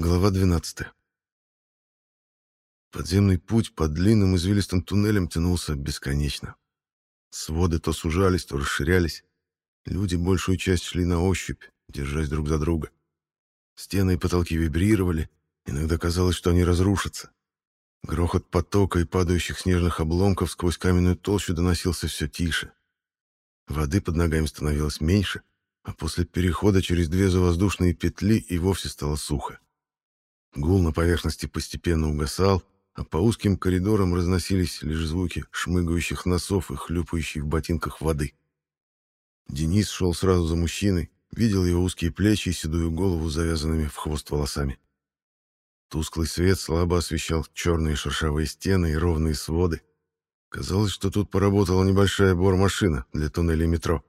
Глава 12. Подземный путь по длинным извилистым туннелям тянулся бесконечно. Своды то сужались, то расширялись. Люди большую часть шли на ощупь, держась друг за друга. Стены и потолки вибрировали, иногда казалось, что они разрушатся. Грохот потока и падающих снежных обломков сквозь каменную толщу доносился все тише. Воды под ногами становилось меньше, а после перехода через две завоздушные петли и вовсе стало сухо. Гул на поверхности постепенно угасал, а по узким коридорам разносились лишь звуки шмыгающих носов и хлюпающей в ботинках воды. Денис шел сразу за мужчиной, видел его узкие плечи и седую голову, завязанными в хвост волосами. Тусклый свет слабо освещал черные шершавые стены и ровные своды. Казалось, что тут поработала небольшая бормашина для туннеля метро.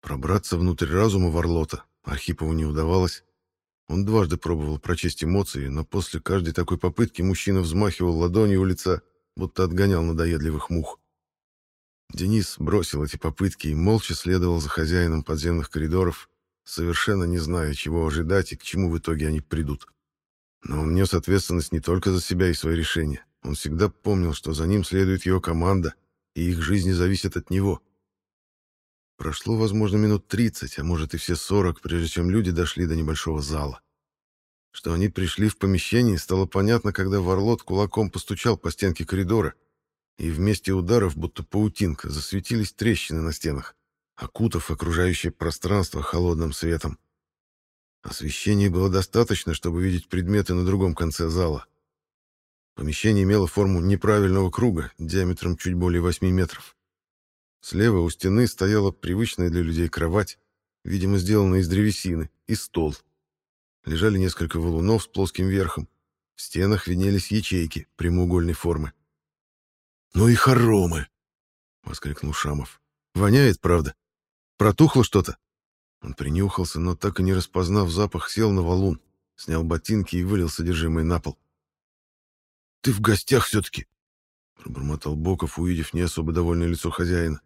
Пробраться внутрь разума Варлота Архипову не удавалось. Он дважды пробовал прочесть эмоции, но после каждой такой попытки мужчина взмахивал ладонью у лица, будто отгонял надоедливых мух. Денис бросил эти попытки и молча следовал за хозяином подземных коридоров, совершенно не зная, чего ожидать и к чему в итоге они придут. Но он нес ответственность не только за себя и свои решения. Он всегда помнил, что за ним следует его команда, и их жизни зависят от него. Прошло, возможно, минут 30, а может и все 40, прежде чем люди дошли до небольшого зала. Что они пришли в помещение, стало понятно, когда Варлот кулаком постучал по стенке коридора, и вместе ударов, будто паутинка, засветились трещины на стенах, окутав окружающее пространство холодным светом. Освещения было достаточно, чтобы видеть предметы на другом конце зала. Помещение имело форму неправильного круга, диаметром чуть более 8 метров. Слева у стены стояла привычная для людей кровать, видимо, сделанная из древесины, и стол. Лежали несколько валунов с плоским верхом. В стенах виднелись ячейки прямоугольной формы. «Ну и хоромы!» — воскликнул Шамов. «Воняет, правда? Протухло что-то?» Он принюхался, но так и не распознав запах, сел на валун, снял ботинки и вылил содержимое на пол. «Ты в гостях все-таки!» — пробормотал Боков, увидев не особо довольное лицо хозяина.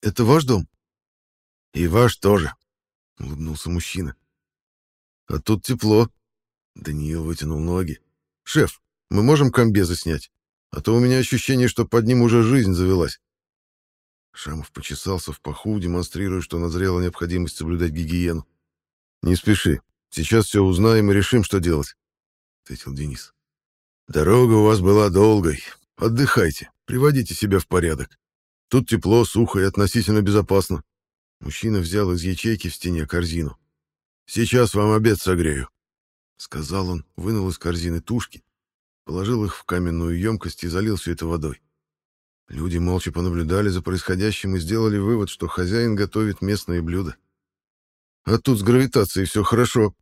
Это ваш дом? И ваш тоже, улыбнулся мужчина. А тут тепло. Даниил вытянул ноги. Шеф, мы можем комбезы снять? А то у меня ощущение, что под ним уже жизнь завелась. Шамов почесался в паху, демонстрируя, что назрела необходимость соблюдать гигиену. «Не спеши. Сейчас все узнаем и решим, что делать», — ответил Денис. «Дорога у вас была долгой. Отдыхайте, приводите себя в порядок. Тут тепло, сухо и относительно безопасно. Мужчина взял из ячейки в стене корзину. «Сейчас вам обед согрею», — сказал он, вынул из корзины тушки, положил их в каменную емкость и залил все это водой. Люди молча понаблюдали за происходящим и сделали вывод, что хозяин готовит местные блюда. «А тут с гравитацией все хорошо»,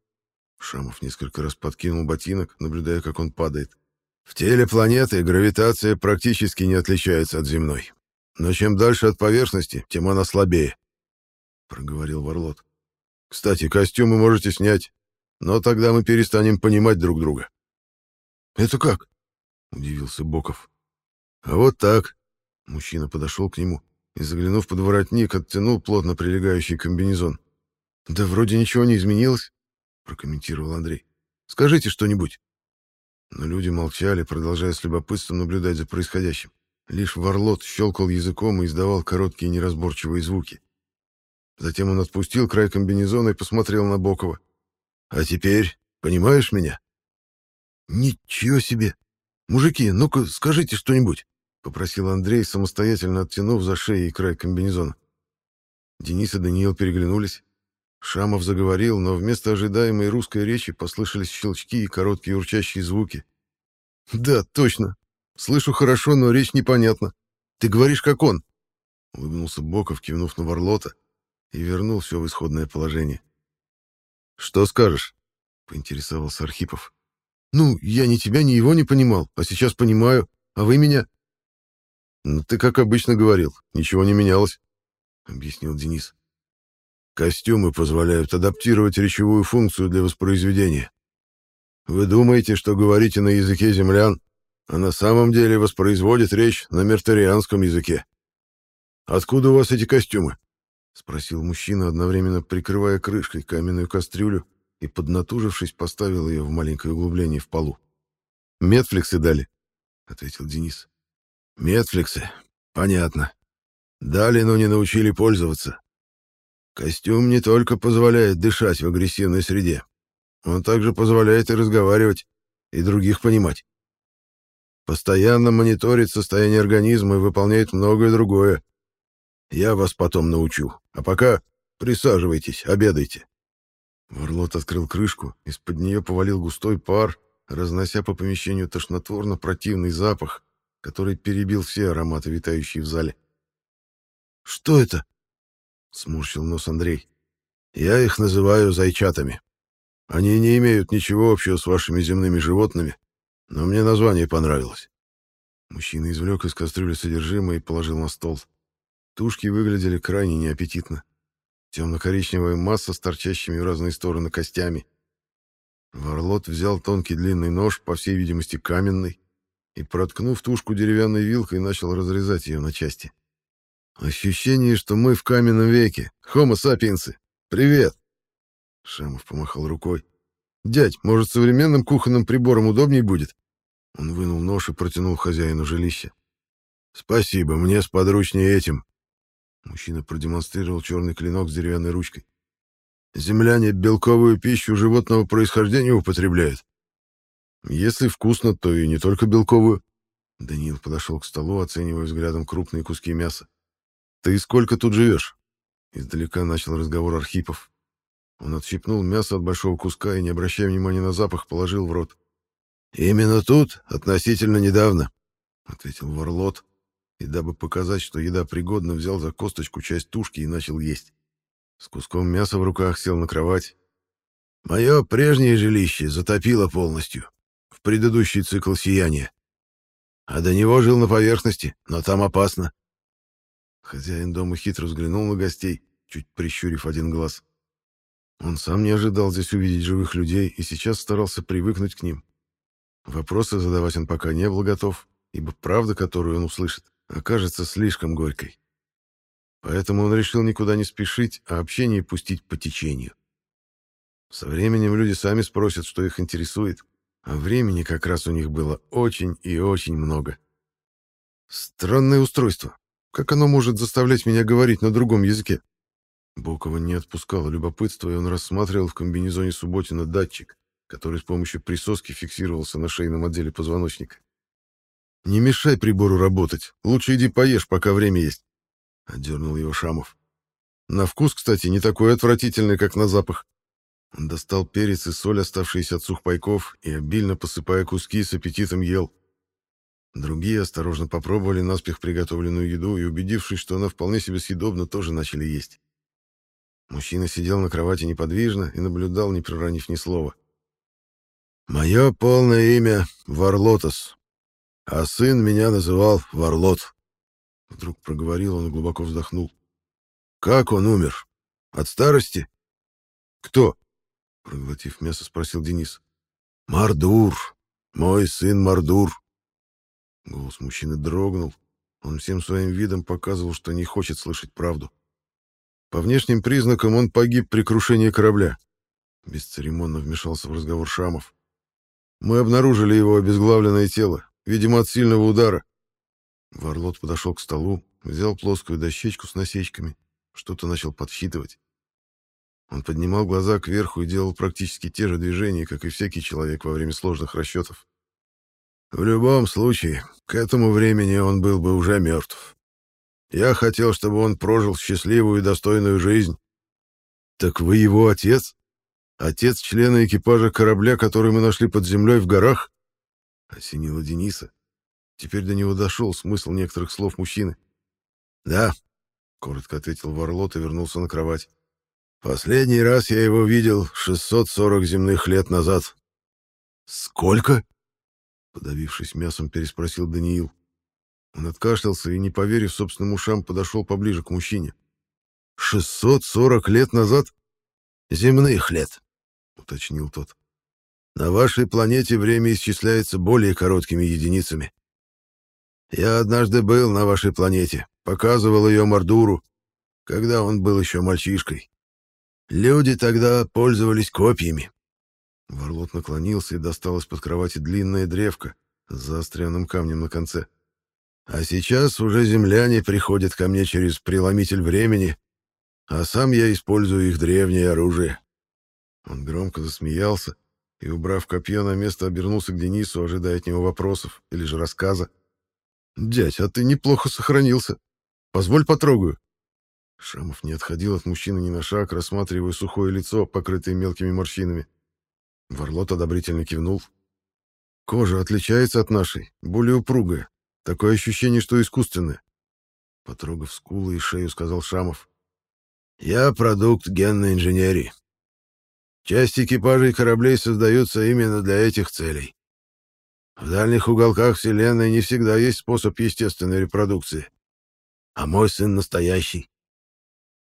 Шамов несколько раз подкинул ботинок, наблюдая, как он падает. В теле планеты гравитация практически не отличается от земной. Но чем дальше от поверхности, тем она слабее, — проговорил Варлот. — Кстати, костюмы можете снять, но тогда мы перестанем понимать друг друга. — Это как? — удивился Боков. — А вот так. Мужчина подошел к нему и, заглянув под воротник, оттянул плотно прилегающий комбинезон. — Да вроде ничего не изменилось, — прокомментировал Андрей. — Скажите что-нибудь. Но люди молчали, продолжая с любопытством наблюдать за происходящим. Лишь Варлот щелкал языком и издавал короткие неразборчивые звуки. Затем он отпустил край комбинезона и посмотрел на Бокова. «А теперь, понимаешь меня?» «Ничего себе! Мужики, ну-ка скажите что-нибудь!» — попросил Андрей, самостоятельно оттянув за шеей край комбинезона. Денис и Даниил переглянулись. Шамов заговорил, но вместо ожидаемой русской речи послышались щелчки и короткие урчащие звуки. «Да, точно. Слышу хорошо, но речь непонятна. Ты говоришь, как он. Улыбнулся Боков, кивнув на Варлота, и вернул все в исходное положение. Что скажешь? Поинтересовался Архипов. Ну, я ни тебя, ни его не понимал, а сейчас понимаю. А вы меня? Ну, ты как обычно говорил, ничего не менялось, объяснил Денис. Костюмы позволяют адаптировать речевую функцию для воспроизведения. Вы думаете, что говорите на языке землян, а на самом деле воспроизводит речь на мертарианском языке. «Откуда у вас эти костюмы?» — спросил мужчина, одновременно прикрывая крышкой каменную кастрюлю и, поднатужившись, поставил ее в маленькое углубление в полу. «Метфликсы дали», — ответил Денис. «Метфликсы? Понятно. Дали, но не научили пользоваться. Костюм не только позволяет дышать в агрессивной среде, он также позволяет и разговаривать, и других понимать. Постоянно мониторит состояние организма и выполняет многое другое. Я вас потом научу. А пока присаживайтесь, обедайте. Варлот открыл крышку, из-под нее повалил густой пар, разнося по помещению тошнотворно-противный запах, который перебил все ароматы, витающие в зале. «Что это?» — сморщил нос Андрей. «Я их называю зайчатами. Они не имеют ничего общего с вашими земными животными, но мне название понравилось». Мужчина извлек из кастрюли содержимое и положил на стол. Тушки выглядели крайне неаппетитно. Темно-коричневая масса с торчащими в разные стороны костями. Варлот взял тонкий длинный нож, по всей видимости каменный, и, проткнув тушку деревянной вилкой, начал разрезать ее на части. «Ощущение, что мы в каменном веке. Хомо сапиенсы. Привет!» Шамов помахал рукой. «Дядь, может, современным кухонным прибором удобней будет?» Он вынул нож и протянул хозяину жилища. «Спасибо, мне сподручнее этим». Мужчина продемонстрировал черный клинок с деревянной ручкой. «Земляне белковую пищу животного происхождения употребляют?» «Если вкусно, то и не только белковую». Даниил подошел к столу, оценивая взглядом крупные куски мяса. «Ты сколько тут живешь?» Издалека начал разговор Архипов. Он отщипнул мясо от большого куска и, не обращая внимания на запах, положил в рот. «Именно тут, относительно недавно», — ответил Варлот, и, дабы показать, что еда пригодна, взял за косточку часть тушки и начал есть. С куском мяса в руках сел на кровать. «Мое прежнее жилище затопило полностью, в предыдущий цикл сияния. А до него жил на поверхности, но там опасно. Хозяин дома хитро взглянул на гостей, чуть прищурив один глаз. Он сам не ожидал здесь увидеть живых людей и сейчас старался привыкнуть к ним. Вопросы задавать он пока не был готов, ибо правда, которую он услышит, окажется слишком горькой. Поэтому он решил никуда не спешить, а общение пустить по течению. Со временем люди сами спросят, что их интересует, а времени как раз у них было очень и очень много. Странное устройство. Как оно может заставлять меня говорить на другом языке? Бокова не отпускало любопытство, и он рассматривал в комбинезоне Субботина датчик, который с помощью присоски фиксировался на шейном отделе позвоночника. «Не мешай прибору работать. Лучше иди поешь, пока время есть», — отдернул его Шамов. «На вкус, кстати, не такой отвратительный, как на запах». Он достал перец и соль, оставшиеся от сухпайков, и, обильно посыпая куски, с аппетитом ел. Другие осторожно попробовали наспех приготовленную еду и, убедившись, что она вполне себе съедобна, тоже начали есть. Мужчина сидел на кровати неподвижно и наблюдал, не проронив ни слова. «Мое полное имя — Варлотос, а сын меня называл Варлот». Вдруг проговорил он и глубоко вздохнул. «Как он умер? От старости?» «Кто?» — проглотив мясо, спросил Денис. «Мардур. Мой сын Мардур», Голос мужчины дрогнул. Он всем своим видом показывал, что не хочет слышать правду. По внешним признакам он погиб при крушении корабля. Бесцеремонно вмешался в разговор Шамов. Мы обнаружили его обезглавленное тело, видимо, от сильного удара. Варлот подошел к столу, взял плоскую дощечку с насечками, что-то начал подсчитывать. Он поднимал глаза кверху и делал практически те же движения, как и всякий человек во время сложных расчетов. В любом случае, к этому времени он был бы уже мертв. Я хотел, чтобы он прожил счастливую и достойную жизнь. Так вы его отец? Отец члена экипажа корабля, который мы нашли под землей в горах? Осенило Дениса. Теперь до него дошел смысл некоторых слов мужчины. Да, коротко ответил Варлот и вернулся на кровать. Последний раз я его видел 640 земных лет назад. Сколько? Подавившись мясом, переспросил Даниил. Он откашлялся и, не поверив собственным ушам, подошел поближе к мужчине. «Шестьсот сорок лет назад?» «Земных лет», — уточнил тот. «На вашей планете время исчисляется более короткими единицами. Я однажды был на вашей планете, показывал ее Мордуру, когда он был еще мальчишкой. Люди тогда пользовались копьями. Варлот наклонился и достал из-под кровати длинная древко с заостренным камнем на конце. А сейчас уже земляне приходят ко мне через преломитель времени, а сам я использую их древнее оружие. Он громко засмеялся и, убрав копье на место, обернулся к Денису, ожидая от него вопросов или же рассказа. «Дядь, а ты неплохо сохранился. Позволь потрогаю». Шамов не отходил от мужчины ни на шаг, рассматривая сухое лицо, покрытое мелкими морщинами. Варлот одобрительно кивнул. «Кожа отличается от нашей, более упругая. Такое ощущение, что искусственное». Потрогав скулы и шею, сказал Шамов. «Я продукт генной инженерии. Часть экипажей кораблей создаются именно для этих целей. В дальних уголках Вселенной не всегда есть способ естественной репродукции. А мой сын настоящий.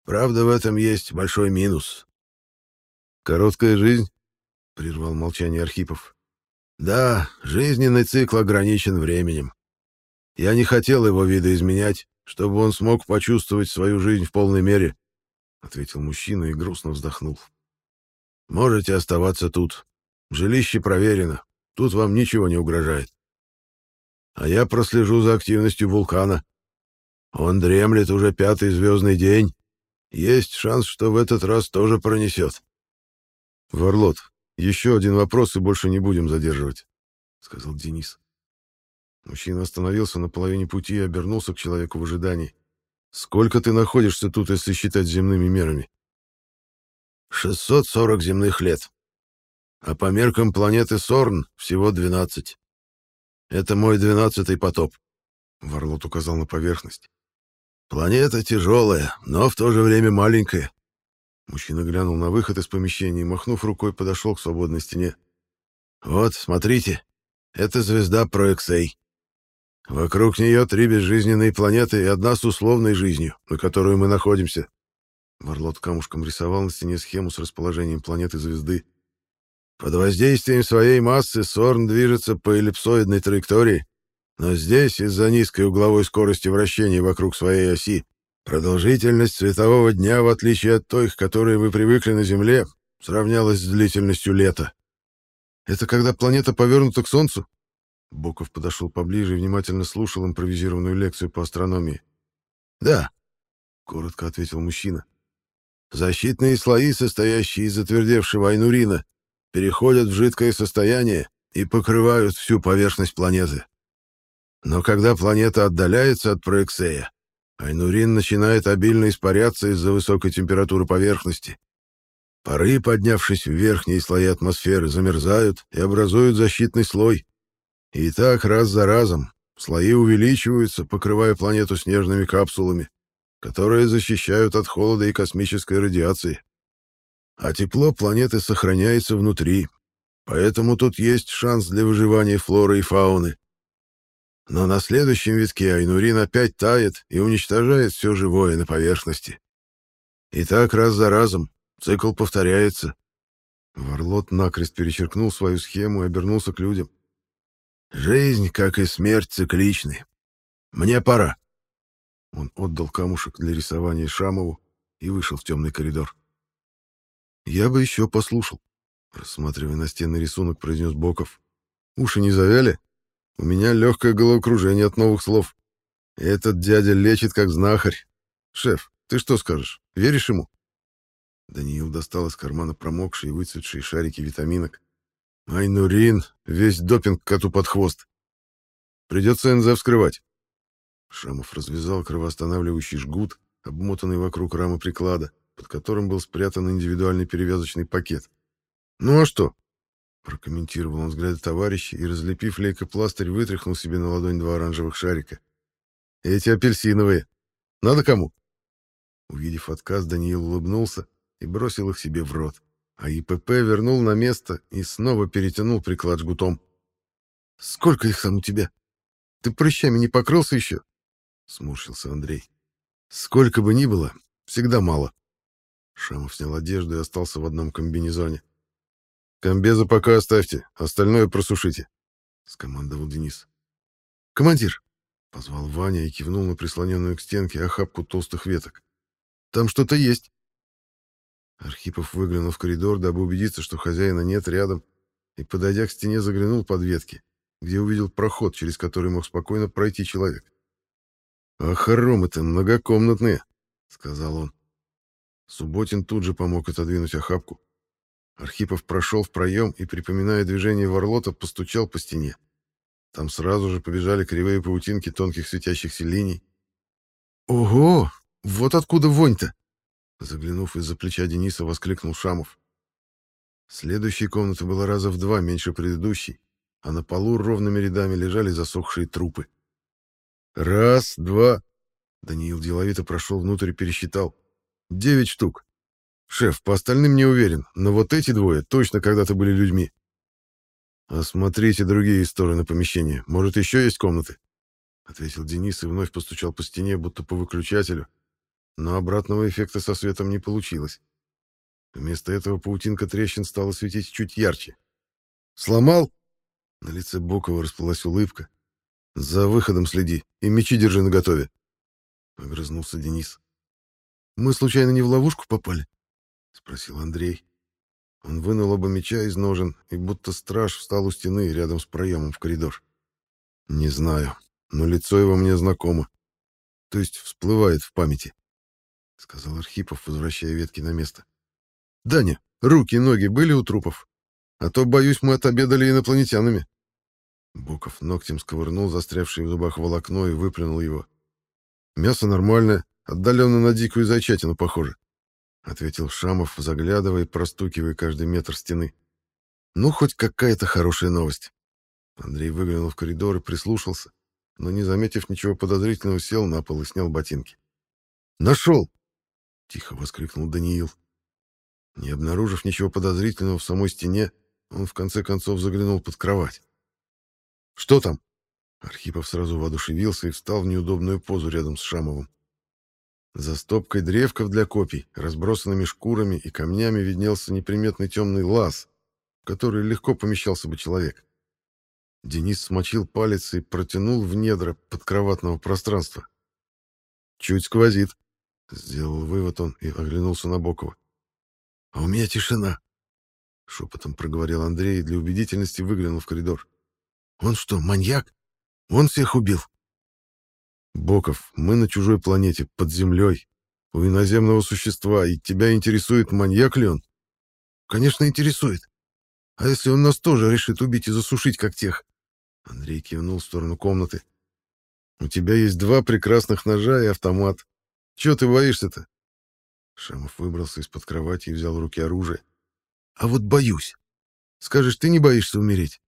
Правда, в этом есть большой минус. «Короткая жизнь?» — прервал молчание Архипов. «Да, жизненный цикл ограничен временем. Я не хотел его видоизменять, чтобы он смог почувствовать свою жизнь в полной мере», — ответил мужчина и грустно вздохнул. Можете оставаться тут. Жилище проверено. Тут вам ничего не угрожает. А я прослежу за активностью вулкана. Он дремлет уже пятый звездный день. Есть шанс, что в этот раз тоже пронесет. Варлот, еще один вопрос и больше не будем задерживать, — сказал Денис. Мужчина остановился на половине пути и обернулся к человеку в ожидании. «Сколько ты находишься тут, если считать земными мерами?» 640 земных лет. А по меркам планеты Сорн всего 12. Это мой двенадцатый потоп. Варлот указал на поверхность. Планета тяжелая, но в то же время маленькая. Мужчина глянул на выход из помещения и, махнув рукой, подошел к свободной стене. «Вот, смотрите, это звезда Проэксей. Вокруг нее три безжизненные планеты и одна с условной жизнью, на которой мы находимся. Варлот камушком рисовал на стене схему с расположением планеты звезды. Под воздействием своей массы Сорн движется по эллипсоидной траектории, но здесь, из-за низкой угловой скорости вращения вокруг своей оси, продолжительность светового дня, в отличие от той, к которой вы привыкли на Земле, сравнялась с длительностью лета. Это когда планета повернута к Солнцу? Боков подошел поближе и внимательно слушал импровизированную лекцию по астрономии. «Да», — коротко ответил мужчина. Защитные слои, состоящие из затвердевшего айнурина, переходят в жидкое состояние и покрывают всю поверхность планеты. Но когда планета отдаляется от Проэксея, айнурин начинает обильно испаряться из-за высокой температуры поверхности. Пары, поднявшись в верхние слои атмосферы, замерзают и образуют защитный слой. И так раз за разом слои увеличиваются, покрывая планету снежными капсулами которые защищают от холода и космической радиации. А тепло планеты сохраняется внутри, поэтому тут есть шанс для выживания флоры и фауны. Но на следующем витке Айнурин опять тает и уничтожает все живое на поверхности. И так раз за разом цикл повторяется. Варлот накрест перечеркнул свою схему и обернулся к людям. «Жизнь, как и смерть, цикличны. Мне пора». Он отдал камушек для рисования Шамову и вышел в темный коридор. «Я бы еще послушал», — рассматривая настенный рисунок, произнес Боков. «Уши не завяли? У меня легкое головокружение от новых слов. Этот дядя лечит как знахарь. Шеф, ты что скажешь? Веришь ему?» Даниил достал из кармана промокшие и выцветшие шарики витаминок. «Айнурин, весь допинг коту под хвост. Придется НЗ вскрывать. Шамов развязал кровоостанавливающий жгут, обмотанный вокруг рамы приклада, под которым был спрятан индивидуальный перевязочный пакет. «Ну а что?» — прокомментировал он взгляды товарища и, разлепив лейкопластырь, вытряхнул себе на ладонь два оранжевых шарика. «Эти апельсиновые. Надо кому?» Увидев отказ, Даниил улыбнулся и бросил их себе в рот, а ИПП вернул на место и снова перетянул приклад жгутом. «Сколько их там у тебя? Ты прыщами не покрылся еще?» сморщился Андрей. Сколько бы ни было, всегда мало. Шамов снял одежду и остался в одном комбинезоне. Комбеза пока оставьте, остальное просушите, скомандовал Денис. Командир, позвал Ваня и кивнул на прислоненную к стенке охапку толстых веток. Там что-то есть. Архипов выглянул в коридор, дабы убедиться, что хозяина нет рядом, и, подойдя к стене, заглянул под ветки, где увидел проход, через который мог спокойно пройти человек. «А хоромы-то многокомнатные», — сказал он. Субботин тут же помог отодвинуть охапку. Архипов прошел в проем и, припоминая движение Варлота, постучал по стене. Там сразу же побежали кривые паутинки тонких светящихся линий. «Ого! Вот откуда вонь-то!» Заглянув из-за плеча Дениса, воскликнул Шамов. Следующая комната была раза в два меньше предыдущей, а на полу ровными рядами лежали засохшие трупы. «Раз, два...» Даниил деловито прошел внутрь и пересчитал. «Девять штук. Шеф, по остальным не уверен, но вот эти двое точно когда-то были людьми. Осмотрите другие стороны помещения. Может, еще есть комнаты?» Ответил Денис и вновь постучал по стене, будто по выключателю, но обратного эффекта со светом не получилось. Вместо этого паутинка трещин стала светить чуть ярче. «Сломал?» На лице Бокова расплылась улыбка. «За выходом следи и мечи держи наготове», — огрызнулся Денис. «Мы случайно не в ловушку попали?» — спросил Андрей. Он вынул оба меча из ножен, и будто страж встал у стены рядом с проемом в коридор. «Не знаю, но лицо его мне знакомо. То есть всплывает в памяти», — сказал Архипов, возвращая ветки на место. «Даня, руки и ноги были у трупов? А то, боюсь, мы отобедали инопланетянами». Боков ногтем сковырнул застрявшее в зубах волокно и выплюнул его. «Мясо нормальное, отдаленно на дикую зайчатину похоже. — ответил Шамов, заглядывая и простукивая каждый метр стены. «Ну, хоть какая-то хорошая новость». Андрей выглянул в коридор и прислушался, но, не заметив ничего подозрительного, сел на пол и снял ботинки. «Нашел!» — тихо воскликнул Даниил. Не обнаружив ничего подозрительного в самой стене, он в конце концов заглянул под кровать. «Что там?» Архипов сразу воодушевился и встал в неудобную позу рядом с Шамовым. За стопкой древков для копий, разбросанными шкурами и камнями виднелся неприметный темный лаз, в который легко помещался бы человек. Денис смочил палец и протянул в недра подкроватного пространства. «Чуть сквозит», — сделал вывод он и оглянулся на Бокова. «А у меня тишина», — шепотом проговорил Андрей и для убедительности выглянул в коридор. «Он что, маньяк? Он всех убил?» Боков, мы на чужой планете, под землей, у иноземного существа, и тебя интересует, маньяк ли он? Конечно, интересует. А если он нас тоже решит убить и засушить, как тех? Андрей кивнул в сторону комнаты. У тебя есть два прекрасных ножа и автомат. Чего ты боишься-то? Шамов выбрался из-под кровати и взял в руки оружие. А вот боюсь. Скажешь, ты не боишься умереть?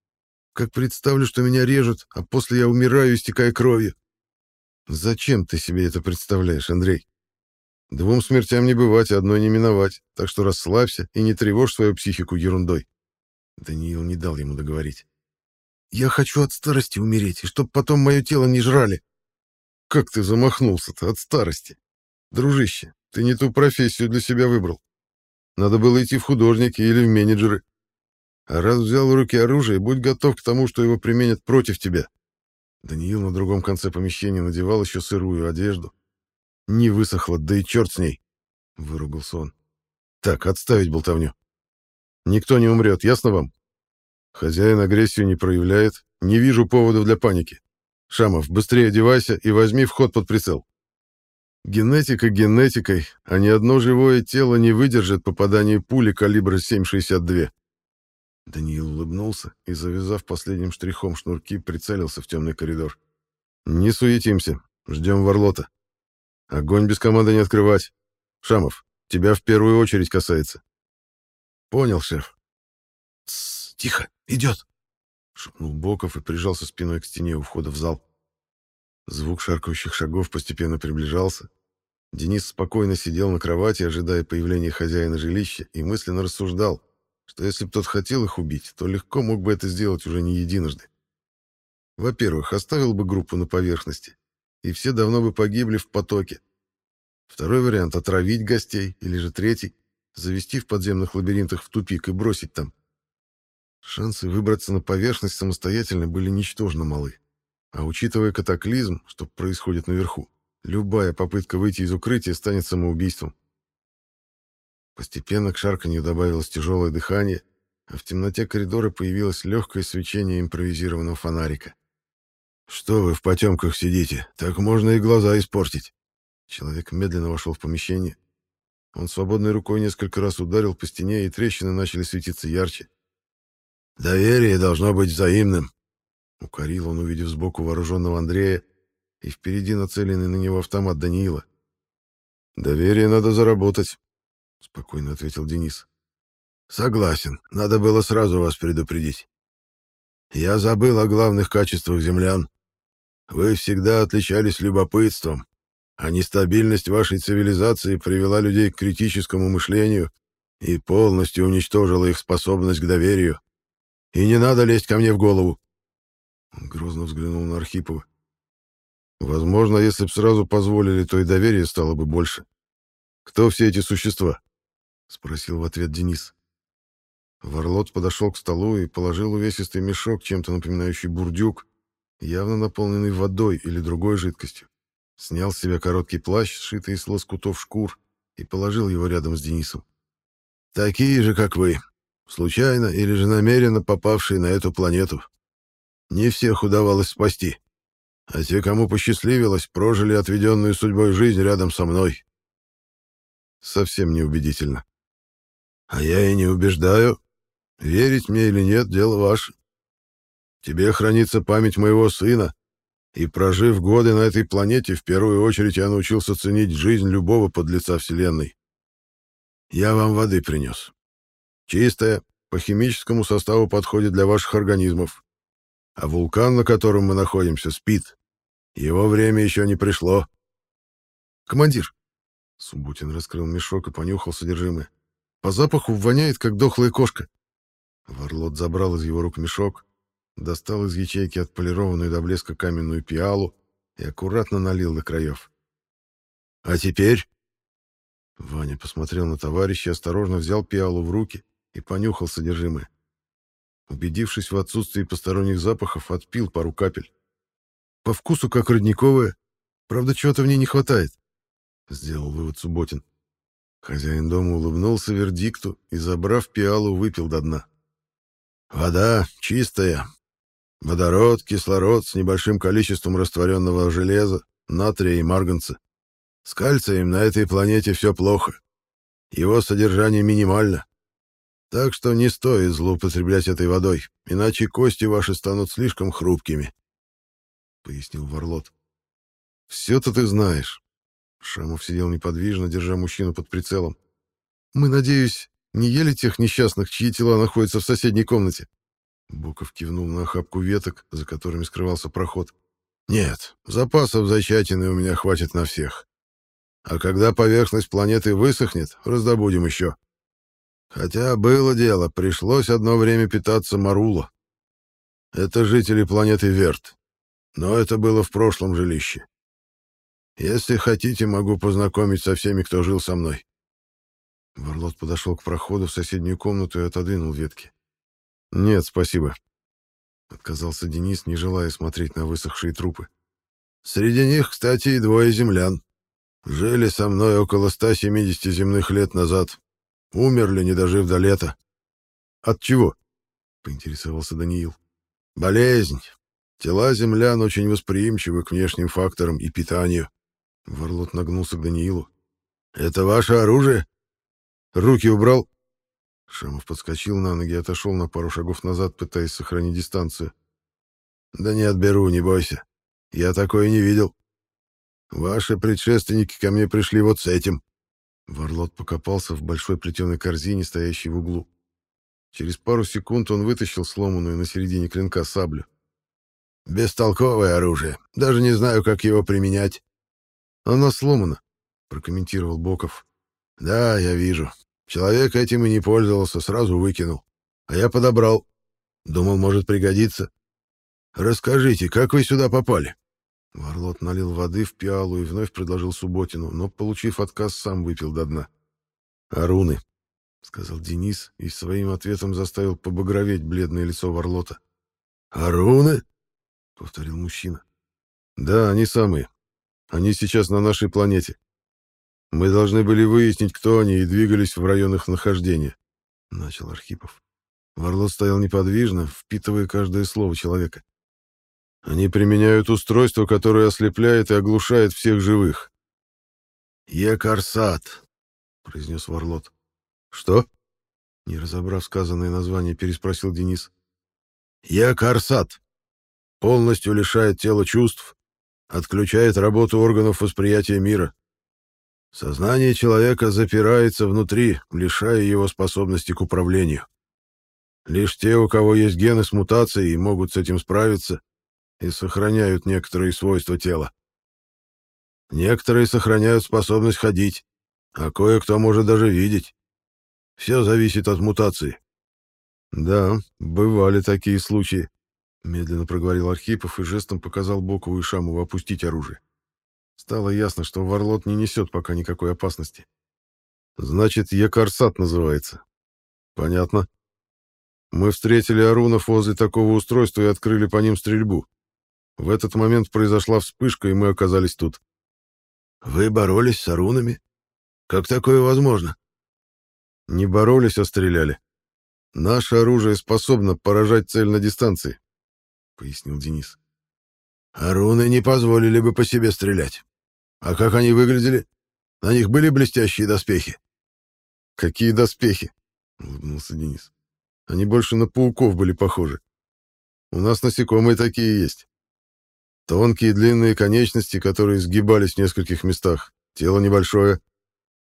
Как представлю, что меня режут, а после я умираю, истекая кровью. Зачем ты себе это представляешь, Андрей? Двум смертям не бывать, одной не миновать, так что расслабься и не тревожь свою психику ерундой. Даниил не дал ему договорить. Я хочу от старости умереть, и чтоб потом мое тело не жрали. Как ты замахнулся-то от старости? Дружище, ты не ту профессию для себя выбрал. Надо было идти в художники или в менеджеры. А раз взял в руки оружие, будь готов к тому, что его применят против тебя. Даниил на другом конце помещения надевал еще сырую одежду. Не высохла, да и черт с ней, — выругался он. Так, отставить болтовню. Никто не умрет, ясно вам? Хозяин агрессию не проявляет, не вижу поводов для паники. Шамов, быстрее одевайся и возьми вход под прицел. Генетика генетикой, а ни одно живое тело не выдержит попадания пули калибра 7,62. Даниил улыбнулся и, завязав последним штрихом шнурки, прицелился в темный коридор. «Не суетимся. Ждем Варлота. Огонь без команды не открывать. Шамов, тебя в первую очередь касается». «Понял, шеф». «Тссс, тихо, идет!» — шепнул Боков и прижался спиной к стене у входа в зал. Звук шаркающих шагов постепенно приближался. Денис спокойно сидел на кровати, ожидая появления хозяина жилища, и мысленно рассуждал — что если бы тот хотел их убить, то легко мог бы это сделать уже не единожды. Во-первых, оставил бы группу на поверхности, и все давно бы погибли в потоке. Второй вариант — отравить гостей, или же третий — завести в подземных лабиринтах в тупик и бросить там. Шансы выбраться на поверхность самостоятельно были ничтожно малы. А учитывая катаклизм, что происходит наверху, любая попытка выйти из укрытия станет самоубийством. Постепенно к шарканью добавилось тяжелое дыхание, а в темноте коридора появилось легкое свечение импровизированного фонарика. «Что вы в потемках сидите? Так можно и глаза испортить». Человек медленно вошел в помещение. Он свободной рукой несколько раз ударил по стене, и трещины начали светиться ярче. «Доверие должно быть взаимным», — укорил он, увидев сбоку вооруженного Андрея и впереди нацеленный на него автомат Даниила. «Доверие надо заработать», — спокойно ответил Денис. «Согласен. Надо было сразу вас предупредить. Я забыл о главных качествах землян. Вы всегда отличались любопытством, а нестабильность вашей цивилизации привела людей к критическому мышлению и полностью уничтожила их способность к доверию. И не надо лезть ко мне в голову. Грозно взглянул на Архипова. Возможно, если б сразу позволили, то и доверие стало бы больше. Кто все эти существа? Спросил в ответ Денис. Варлот подошел к столу и положил увесистый мешок, чем-то напоминающий бурдюк, явно наполненный водой или другой жидкостью. Снял с себя короткий плащ, сшитый из лоскутов шкур, и положил его рядом с Денисом. «Такие же, как вы, случайно или же намеренно попавшие на эту планету. Не всех удавалось спасти, а те, кому посчастливилось, прожили отведенную судьбой жизнь рядом со мной». «Совсем неубедительно». «А я и не убеждаю. Верить мне или нет, дело ваше. Тебе хранится память моего сына, и, прожив годы на этой планете, в первую очередь я научился ценить жизнь любого подлеца Вселенной. Я вам воды принес. Чистая, по химическому составу подходит для ваших организмов. А вулкан, на котором мы находимся, спит. Его время еще не пришло. Командир. Субботин раскрыл мешок и понюхал содержимое. По запаху воняет, как дохлая кошка. Варлот забрал из его рук мешок, достал из ячейки отполированную до блеска каменную пиалу и аккуратно налил до краев. «А теперь?» Ваня посмотрел на товарища, осторожно взял пиалу в руки и понюхал содержимое. Убедившись в отсутствии посторонних запахов, отпил пару капель. По вкусу как родниковая, правда, чего-то в ней не хватает, сделал вывод Субботин. Хозяин дома улыбнулся вердикту и, забрав пиалу, выпил до дна. «Вода чистая, Водород, кислород с небольшим количеством растворенного железа, натрия и марганца. С кальцием на этой планете все плохо. Его содержание минимально. Так что не стоит злоупотреблять этой водой, иначе кости ваши станут слишком хрупкими», — пояснил Варлот. «Все-то ты знаешь». Шамов сидел неподвижно, держа мужчину под прицелом. «Мы, надеюсь, не ели тех несчастных, чьи тела находятся в соседней комнате?» Боков кивнул на охапку веток, за которыми скрывался проход. «Нет, запасов зачатины у меня хватит на всех. А когда поверхность планеты высохнет, раздобудем еще. Хотя было дело, пришлось одно время питаться Марула. Это жители планеты Верт. Но это было в прошлом жилище. Если хотите, могу познакомить со всеми, кто жил со мной». Варлот подошел к проходу в соседнюю комнату и отодвинул ветки. «Нет, спасибо», — отказался Денис, не желая смотреть на высохшие трупы. «Среди них, кстати, и двое землян. Жили со мной около 170 земных лет назад. Умерли, не дожив до лета». «От чего?» — поинтересовался Даниил. «Болезнь. Тела землян очень восприимчивы к внешним факторам и питанию». Варлот нагнулся к Даниилу. «Это ваше оружие?» «Руки убрал?» Шамов подскочил на ноги и отошел на пару шагов назад, пытаясь сохранить дистанцию. «Да не отберу, не бойся. Я такое не видел. Ваши предшественники ко мне пришли вот с этим». Варлот покопался в большой плетеной корзине, стоящей в углу. Через пару секунд он вытащил сломанную на середине клинка саблю. «Бестолковое оружие. Даже не знаю, как его применять». «Она сломана», — прокомментировал Боков. «Да, я вижу. Человек этим и не пользовался, сразу выкинул. А я подобрал. Думал, может пригодиться. Расскажите, как вы сюда попали?» Варлот налил воды в пиалу и вновь предложил Субботину, но, получив отказ, сам выпил до дна. «Аруны», — сказал Денис и своим ответом заставил побагроветь бледное лицо Варлота. «Аруны?» — повторил мужчина. «Да, они самые. Они сейчас на нашей планете. Мы должны были выяснить, кто они, и двигались в район их нахождения, — начал Архипов. Варлот стоял неподвижно, впитывая каждое слово человека. Они применяют устройство, которое ослепляет и оглушает всех живых. «Екарсат», — произнес Варлот. «Что?» — не разобрав сказанное название, переспросил Денис. «Екарсат. Полностью лишает тела чувств, отключает работу органов восприятия мира. Сознание человека запирается внутри, лишая его способности к управлению. Лишь те, у кого есть гены с мутацией, могут с этим справиться и сохраняют некоторые свойства тела. Некоторые сохраняют способность ходить, а кое-кто может даже видеть. Все зависит от мутации. Да, бывали такие случаи, медленно проговорил Архипов и жестом показал Бокову и Шамову опустить оружие. Стало ясно, что Варлот не несет пока никакой опасности. Значит, Якарсат называется. Понятно. Мы встретили Арунов возле такого устройства и открыли по ним стрельбу. В этот момент произошла вспышка, и мы оказались тут. Вы боролись с Арунами? Как такое возможно? Не боролись, а стреляли. Наше оружие способно поражать цель на дистанции, пояснил Денис. Аруны не позволили бы по себе стрелять. А как они выглядели? На них были блестящие доспехи. Какие доспехи? улыбнулся Денис. Они больше на пауков были похожи. У нас насекомые такие есть. Тонкие длинные конечности, которые сгибались в нескольких местах. Тело небольшое,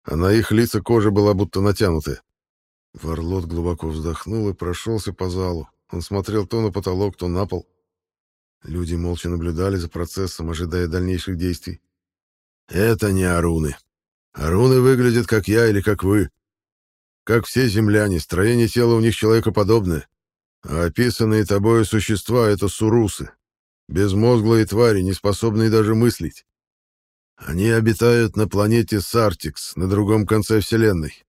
а на их лица кожа была будто натянутая. Варлот глубоко вздохнул и прошелся по залу. Он смотрел то на потолок, то на пол. Люди молча наблюдали за процессом, ожидая дальнейших действий. Это не Аруны. Аруны выглядят как я или как вы. Как все земляне, строение тела у них человекоподобное. А описанные тобою существа — это сурусы. Безмозглые твари, не способные даже мыслить. Они обитают на планете Сартикс, на другом конце Вселенной.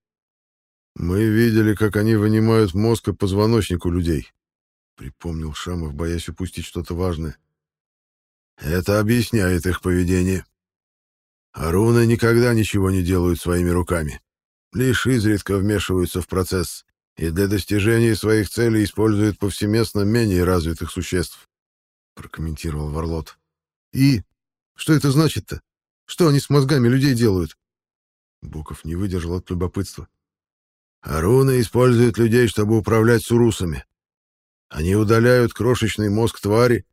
Мы видели, как они вынимают мозг и позвоночник у людей. Припомнил Шамов, боясь упустить что-то важное. Это объясняет их поведение. Аруны никогда ничего не делают своими руками. Лишь изредка вмешиваются в процесс и для достижения своих целей используют повсеместно менее развитых существ, — прокомментировал Варлот. «И? Что это значит-то? Что они с мозгами людей делают?» Боков не выдержал от любопытства. «Аруны используют людей, чтобы управлять сурусами. Они удаляют крошечный мозг твари,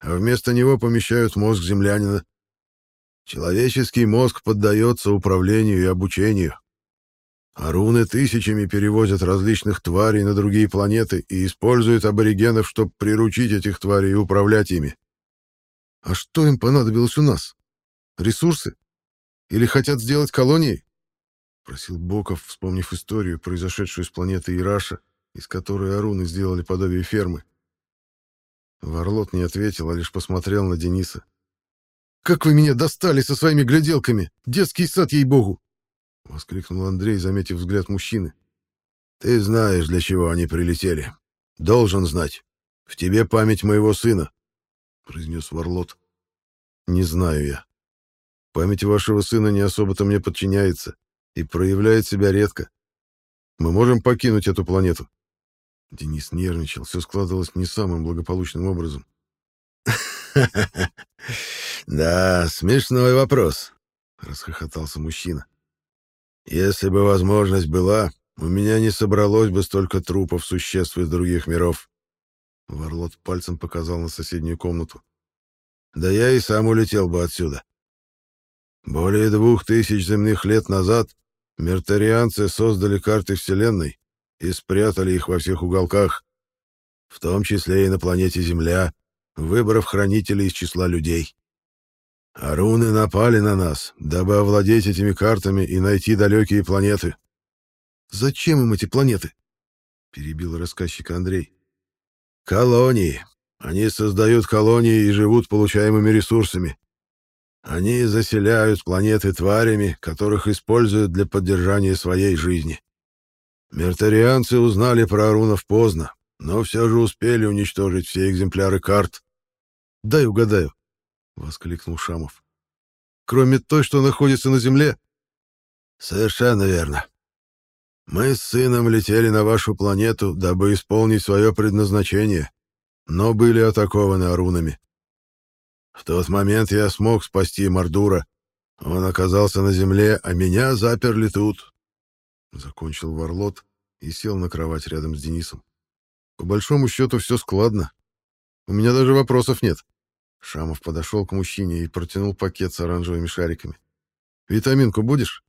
а вместо него помещают мозг землянина. Человеческий мозг поддается управлению и обучению. Аруны тысячами перевозят различных тварей на другие планеты и используют аборигенов, чтобы приручить этих тварей и управлять ими. А что им понадобилось у нас? Ресурсы? Или хотят сделать колонии? Просил Боков, вспомнив историю, произошедшую с планеты Ираша, из которой Аруны сделали подобие фермы. Варлот не ответил, а лишь посмотрел на Дениса. «Как вы меня достали со своими гляделками! Детский сад, ей-богу!» — воскликнул Андрей, заметив взгляд мужчины. «Ты знаешь, для чего они прилетели. Должен знать. В тебе память моего сына», — произнес Варлот. «Не знаю я. Память вашего сына не особо-то мне подчиняется и проявляет себя редко. Мы можем покинуть эту планету?» Денис нервничал, все складывалось не самым благополучным образом. «Да, смешной вопрос», — расхохотался мужчина. «Если бы возможность была, у меня не собралось бы столько трупов существ из других миров». Варлот пальцем показал на соседнюю комнату. «Да я и сам улетел бы отсюда. Более двух тысяч земных лет назад мертарианцы создали карты Вселенной и спрятали их во всех уголках, в том числе и на планете Земля, выбрав хранителей из числа людей. Аруны напали на нас, дабы овладеть этими картами и найти далекие планеты. «Зачем им эти планеты?» — перебил рассказчик Андрей. «Колонии. Они создают колонии и живут получаемыми ресурсами. Они заселяют планеты тварями, которых используют для поддержания своей жизни. Мертарианцы узнали про Арунов поздно, но все же успели уничтожить все экземпляры карт. «Дай угадаю», — воскликнул Шамов. «Кроме той, что находится на Земле?» Совершенно верно. Мы с сыном летели на вашу планету, дабы исполнить свое предназначение, но были атакованы арунами. В тот момент я смог спасти Мордура. Он оказался на земле, а меня заперли тут. Закончил Варлот и сел на кровать рядом с Денисом. По большому счету все складно. У меня даже вопросов нет. Шамов подошел к мужчине и протянул пакет с оранжевыми шариками. «Витаминку будешь?»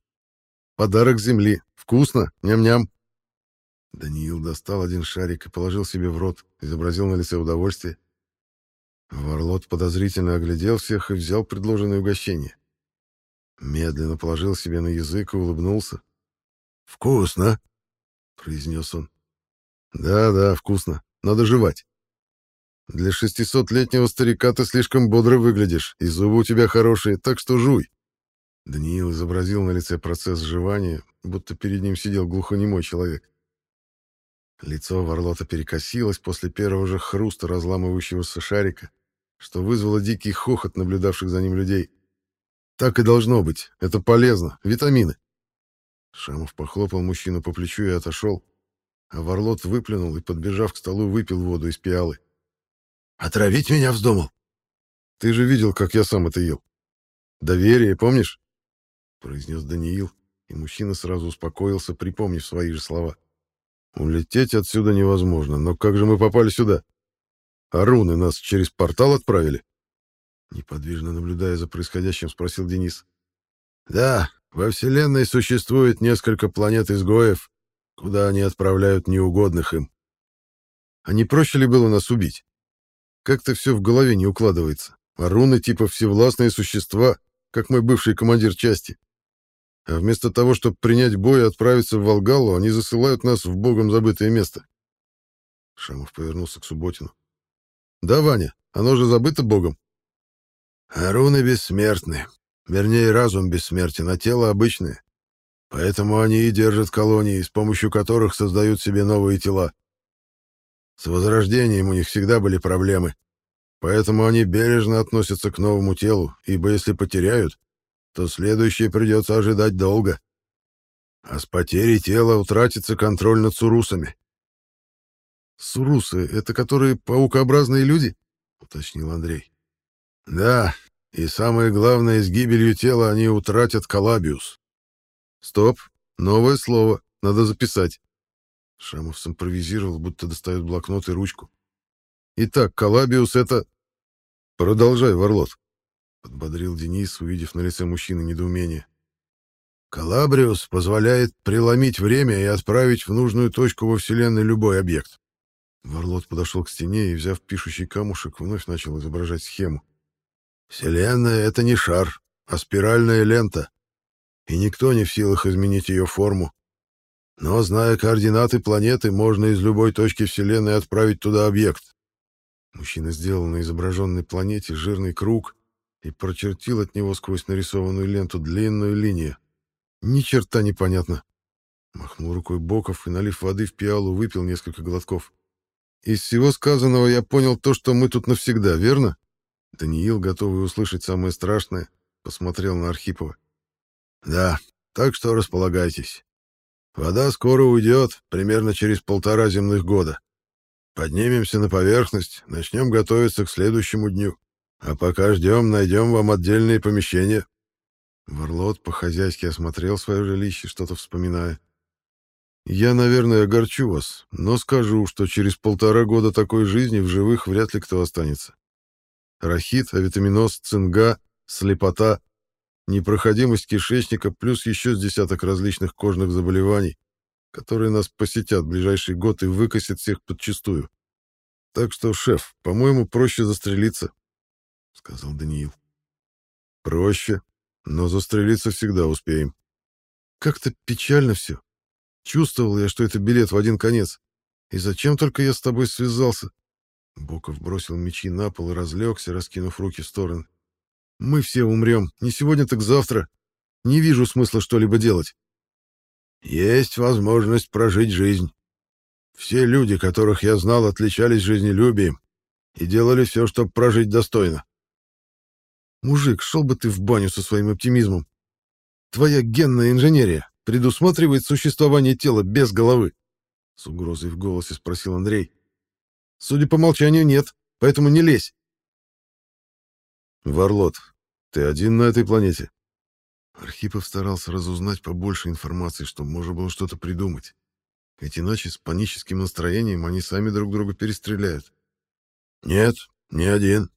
«Подарок земли. Вкусно. Ням-ням». Даниил достал один шарик и положил себе в рот, изобразил на лице удовольствие. Варлот подозрительно оглядел всех и взял предложенное угощение. Медленно положил себе на язык и улыбнулся. «Вкусно!» — произнес он. «Да-да, вкусно. Надо жевать. Для шестисотлетнего старика ты слишком бодро выглядишь, и зубы у тебя хорошие, так что жуй». Даниил изобразил на лице процесс жевания, будто перед ним сидел глухонемой человек. Лицо Варлота перекосилось после первого же хруста разламывающегося шарика, что вызвало дикий хохот наблюдавших за ним людей. «Так и должно быть. Это полезно. Витамины». Шамов похлопал мужчину по плечу и отошел, а Варлот выплюнул и, подбежав к столу, выпил воду из пиалы. «Отравить меня вздумал?» «Ты же видел, как я сам это ел. Доверие, помнишь?» произнес Даниил, и мужчина сразу успокоился, припомнив свои же слова. «Улететь отсюда невозможно, но как же мы попали сюда?» Аруны нас через портал отправили? Неподвижно наблюдая за происходящим, спросил Денис. Да, во Вселенной существует несколько планет-изгоев, куда они отправляют неугодных им. А не проще ли было нас убить? Как-то все в голове не укладывается. Аруны типа всевластные существа, как мой бывший командир части. А вместо того, чтобы принять бой и отправиться в Волгалу, они засылают нас в богом забытое место. Шамов повернулся к Субботину. Да, Ваня, оно же забыто Богом. А руны бессмертны. Вернее, разум бессмертен, а тело обычное. Поэтому они и держат колонии, с помощью которых создают себе новые тела. С возрождением у них всегда были проблемы. Поэтому они бережно относятся к новому телу, ибо если потеряют, то следующее придется ожидать долго. А с потерей тела утратится контроль над сурусами. «Сурусы — это которые паукообразные люди?» — уточнил Андрей. «Да, и самое главное, с гибелью тела они утратят колабиус». «Стоп, новое слово, надо записать». Шамов симпровизировал, будто достает блокнот и ручку. «Итак, колабиус — это...» «Продолжай, Варлот», — подбодрил Денис, увидев на лице мужчины недоумение. «Калабриус позволяет преломить время и отправить в нужную точку во Вселенной любой объект. Варлот подошел к стене и, взяв пишущий камушек, вновь начал изображать схему. «Вселенная — это не шар, а спиральная лента, и никто не в силах изменить ее форму. Но, зная координаты планеты, можно из любой точки Вселенной отправить туда объект». Мужчина сделал на изображенной планете жирный круг и прочертил от него сквозь нарисованную ленту длинную линию. Ни черта непонятно. Махнул рукой Боков и, налив воды в пиалу, выпил несколько глотков. Из всего сказанного я понял то, что мы тут навсегда, верно? Даниил, готовый услышать самое страшное, посмотрел на Архипова. Да, так что располагайтесь. Вода скоро уйдет, примерно через полтора земных года. Поднимемся на поверхность, начнем готовиться к следующему дню. А пока ждем, найдем вам отдельные помещения. Варлот по-хозяйски осмотрел свое жилище, что-то вспоминая. Я, наверное, огорчу вас, но скажу, что через полтора года такой жизни в живых вряд ли кто останется. Рахит, авитаминоз, цинга, слепота, непроходимость кишечника плюс еще с десяток различных кожных заболеваний, которые нас посетят в ближайший год и выкосят всех подчистую. Так что, шеф, по-моему, проще застрелиться, — сказал Даниил. Проще, но застрелиться всегда успеем. Как-то печально все. Чувствовал я, что это билет в один конец. И зачем только я с тобой связался? Боков бросил мечи на пол и разлегся, раскинув руки в стороны. Мы все умрем. Не сегодня, так завтра. Не вижу смысла что-либо делать. Есть возможность прожить жизнь. Все люди, которых я знал, отличались жизнелюбием и делали все, чтобы прожить достойно. Мужик, шел бы ты в баню со своим оптимизмом. твоя генная инженерия предусматривает существование тела без головы? С угрозой в голосе спросил Андрей. Судя по молчанию, нет, поэтому не лезь. Варлот, ты один на этой планете? Архипов старался разузнать побольше информации, чтобы можно было что-то придумать. Ведь иначе с паническим настроением они сами друг друга перестреляют. Нет, не один.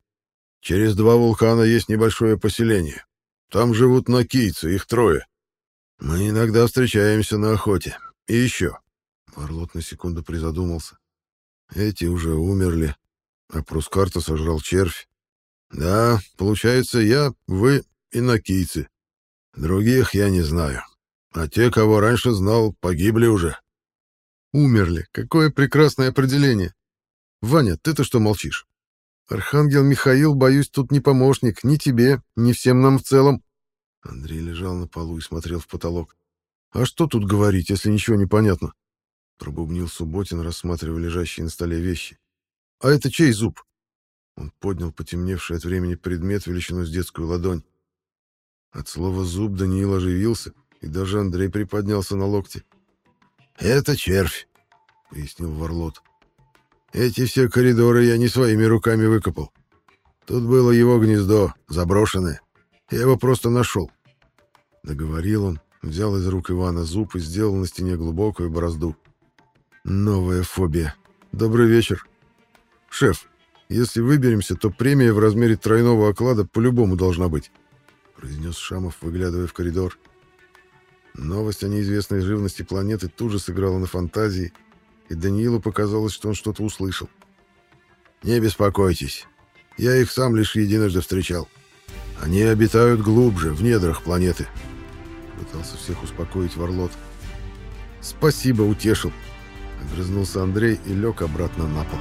Через два вулкана есть небольшое поселение. Там живут накийцы, их трое. Мы иногда встречаемся на охоте. И еще. Варлот на секунду призадумался. Эти уже умерли, а Прускарта сожрал червь. Да, получается, я, вы и накийцы. Других я не знаю. А те, кого раньше знал, погибли уже. Умерли. Какое прекрасное определение. Ваня, ты-то что молчишь? Архангел Михаил, боюсь, тут не помощник ни тебе, ни всем нам в целом. Андрей лежал на полу и смотрел в потолок. А что тут говорить, если ничего не понятно? Пробубнил Субботин, рассматривая лежащие на столе вещи. А это чей зуб? Он поднял потемневший от времени предмет величиной с детскую ладонь. От слова «зуб» Даниил оживился, и даже Андрей приподнялся на локте. «Это червь», — пояснил Варлот. «Эти все коридоры я не своими руками выкопал. Тут было его гнездо, заброшенное. Я его просто нашел». Договорил он, взял из рук Ивана зуб и сделал на стене глубокую борозду. «Новая фобия. Добрый вечер. Шеф, если выберемся, то премия в размере тройного оклада по-любому должна быть» произнес Шамов, выглядывая в коридор. Новость о неизвестной живности планеты тут же сыграла на фантазии, и Даниилу показалось, что он что-то услышал. «Не беспокойтесь. Я их сам лишь единожды встречал. Они обитают глубже, в недрах планеты», — пытался всех успокоить Варлот. «Спасибо, утешил», — огрызнулся Андрей и лег обратно на пол.